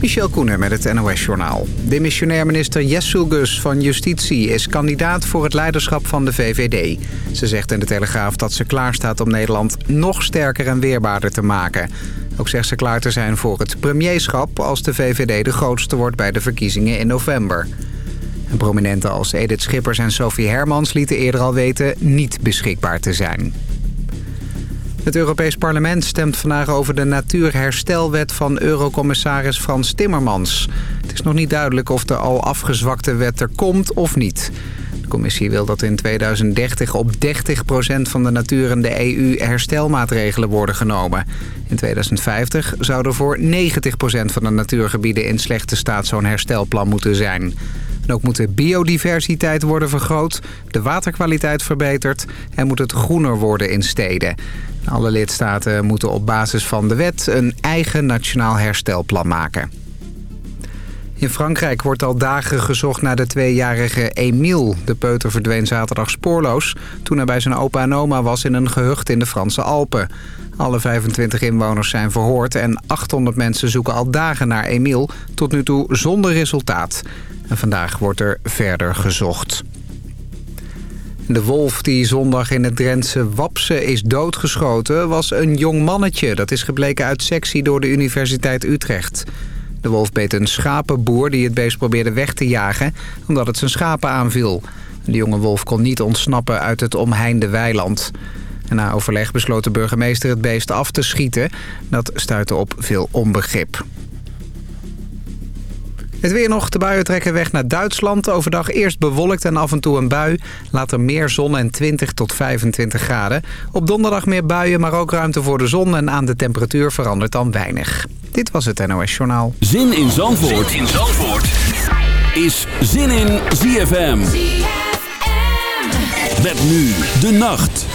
Michel Koenen met het NOS-journaal. Demissionair minister Gus van Justitie is kandidaat voor het leiderschap van de VVD. Ze zegt in de Telegraaf dat ze klaarstaat om Nederland nog sterker en weerbaarder te maken. Ook zegt ze klaar te zijn voor het premierschap als de VVD de grootste wordt bij de verkiezingen in november. En prominenten als Edith Schippers en Sophie Hermans lieten eerder al weten niet beschikbaar te zijn. Het Europees Parlement stemt vandaag over de natuurherstelwet van eurocommissaris Frans Timmermans. Het is nog niet duidelijk of de al afgezwakte wet er komt of niet. De commissie wil dat in 2030 op 30% van de natuur in de EU herstelmaatregelen worden genomen. In 2050 zou er voor 90% van de natuurgebieden in slechte staat zo'n herstelplan moeten zijn. En ook moet de biodiversiteit worden vergroot, de waterkwaliteit verbeterd en moet het groener worden in steden. Alle lidstaten moeten op basis van de wet een eigen nationaal herstelplan maken. In Frankrijk wordt al dagen gezocht naar de tweejarige Emile. De peuter verdween zaterdag spoorloos toen hij bij zijn opa en oma was in een gehucht in de Franse Alpen. Alle 25 inwoners zijn verhoord en 800 mensen zoeken al dagen naar Emile, tot nu toe zonder resultaat. En vandaag wordt er verder gezocht. De wolf die zondag in het Drentse Wapse is doodgeschoten... was een jong mannetje. Dat is gebleken uit sectie door de Universiteit Utrecht. De wolf beet een schapenboer die het beest probeerde weg te jagen... omdat het zijn schapen aanviel. De jonge wolf kon niet ontsnappen uit het omheinde weiland. Na overleg besloot de burgemeester het beest af te schieten. Dat stuitte op veel onbegrip. Het weer nog. De buien trekken weg naar Duitsland. Overdag eerst bewolkt en af en toe een bui. Later meer zon en 20 tot 25 graden. Op donderdag meer buien, maar ook ruimte voor de zon. En aan de temperatuur verandert dan weinig. Dit was het NOS Journaal. Zin in Zandvoort, zin in Zandvoort. is Zin in ZFM. ZFM. Met nu de nacht.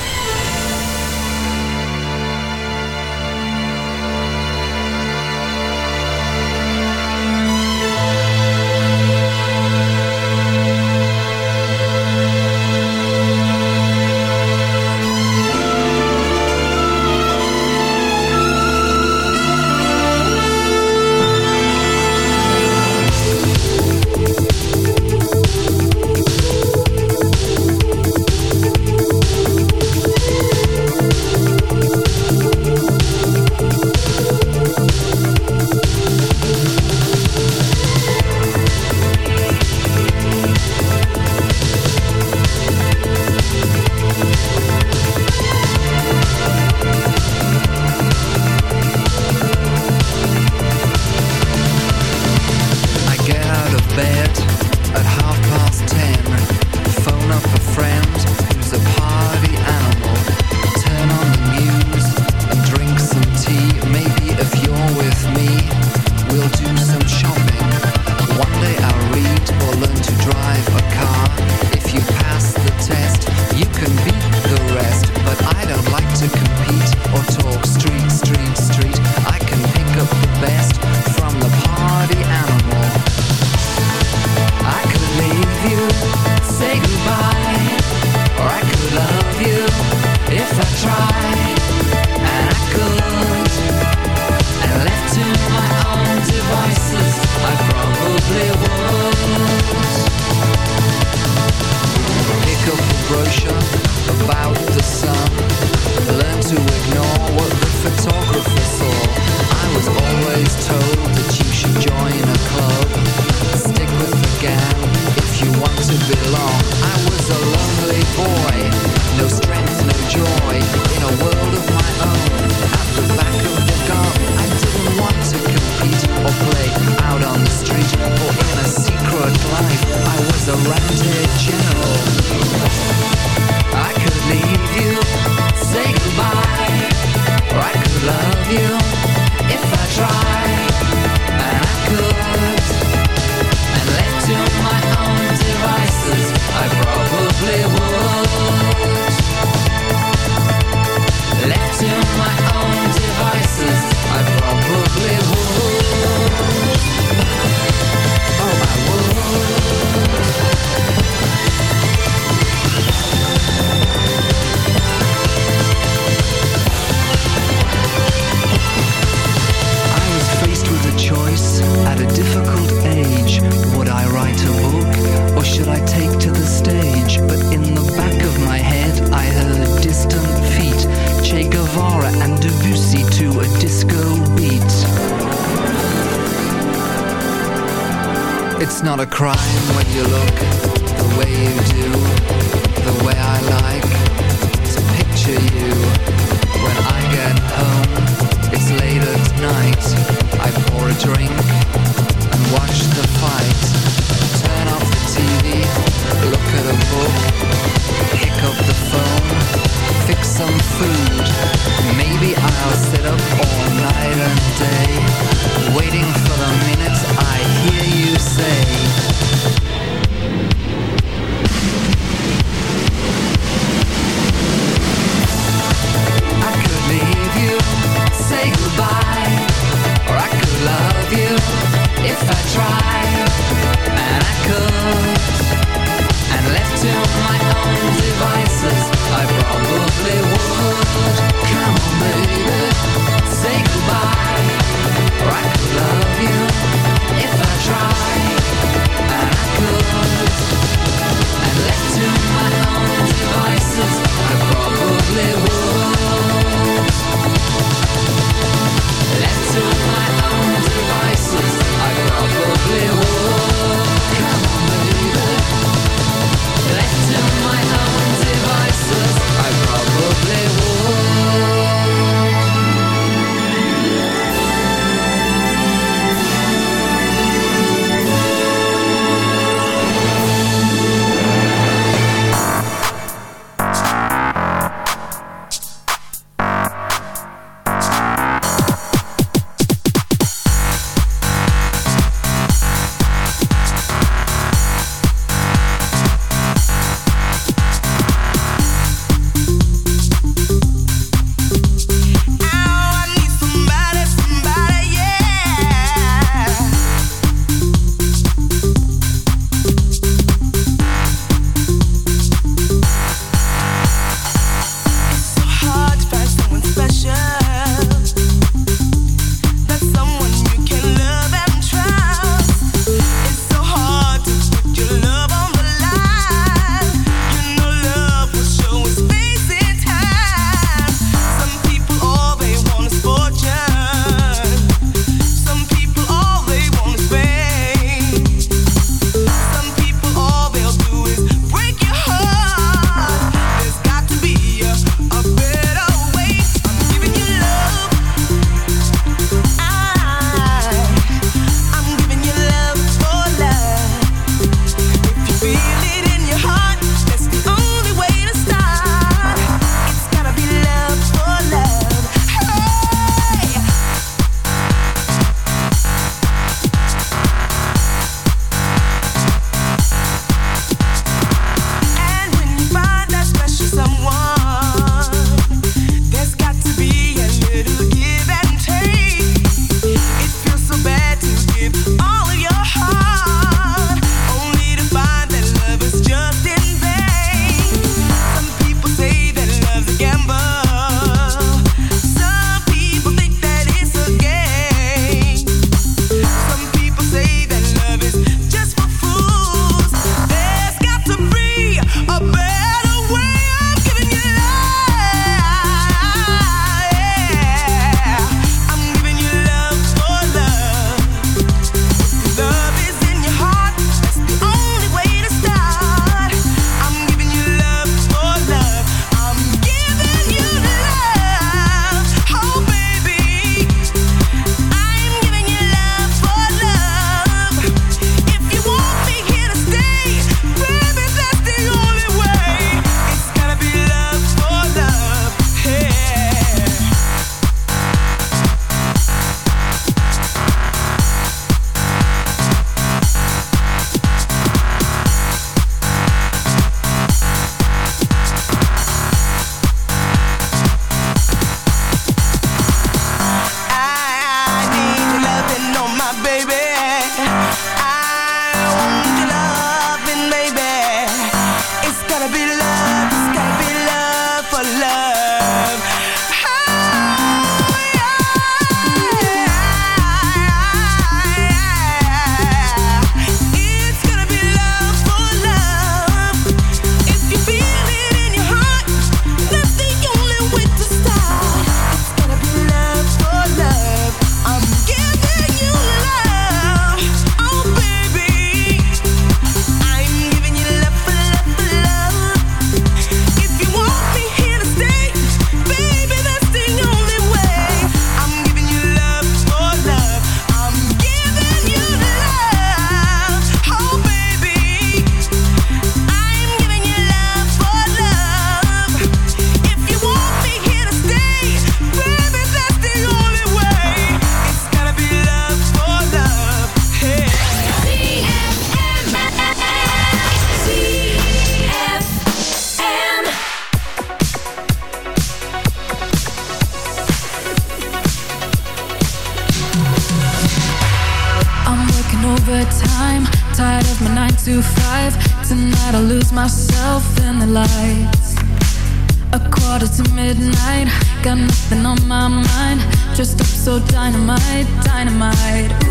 Dynamite,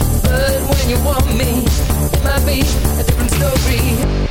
but when you want me, it might be a different story.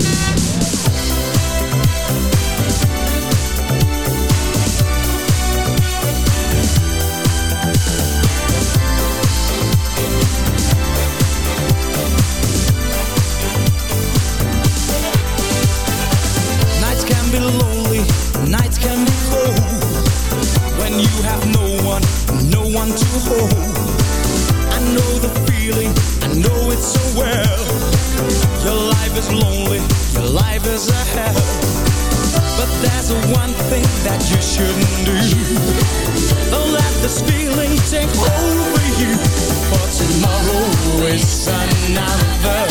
One to hold. I know the feeling, I know it so well. Your life is lonely, your life is a hell. But there's one thing that you shouldn't do. Don't let this feeling take over you. For tomorrow is another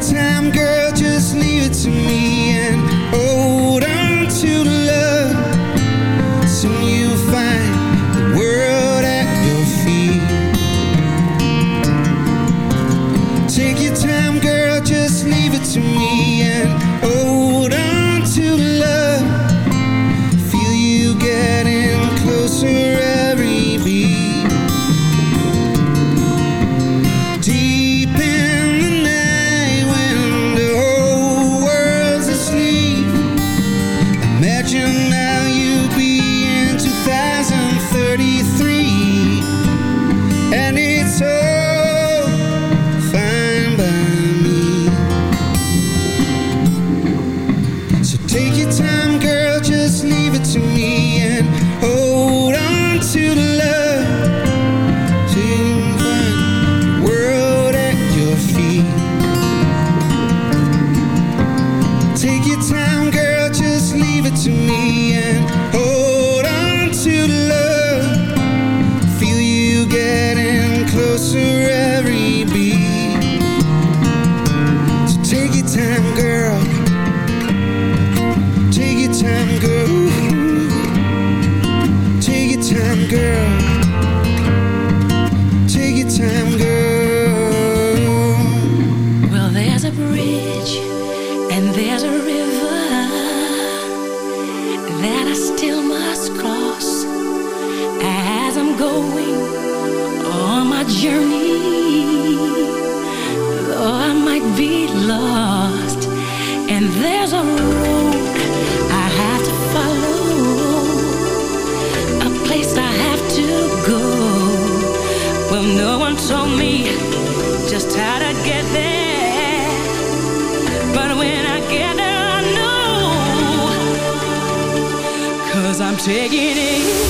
time, girl, just leave it to me and hold on to i'm taking it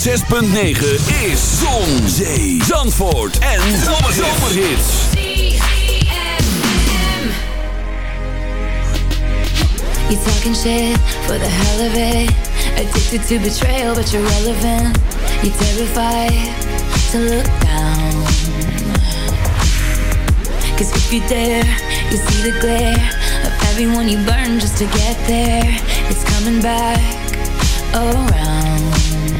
6.9 is Zon, Zee, Zandvoort en Zomerhits. You talking shit for the hell of it. Addicted to betrayal but you're relevant. You terrified to look down. Cause if you dare, you see the glare Of everyone you burn just to get there. It's coming back around.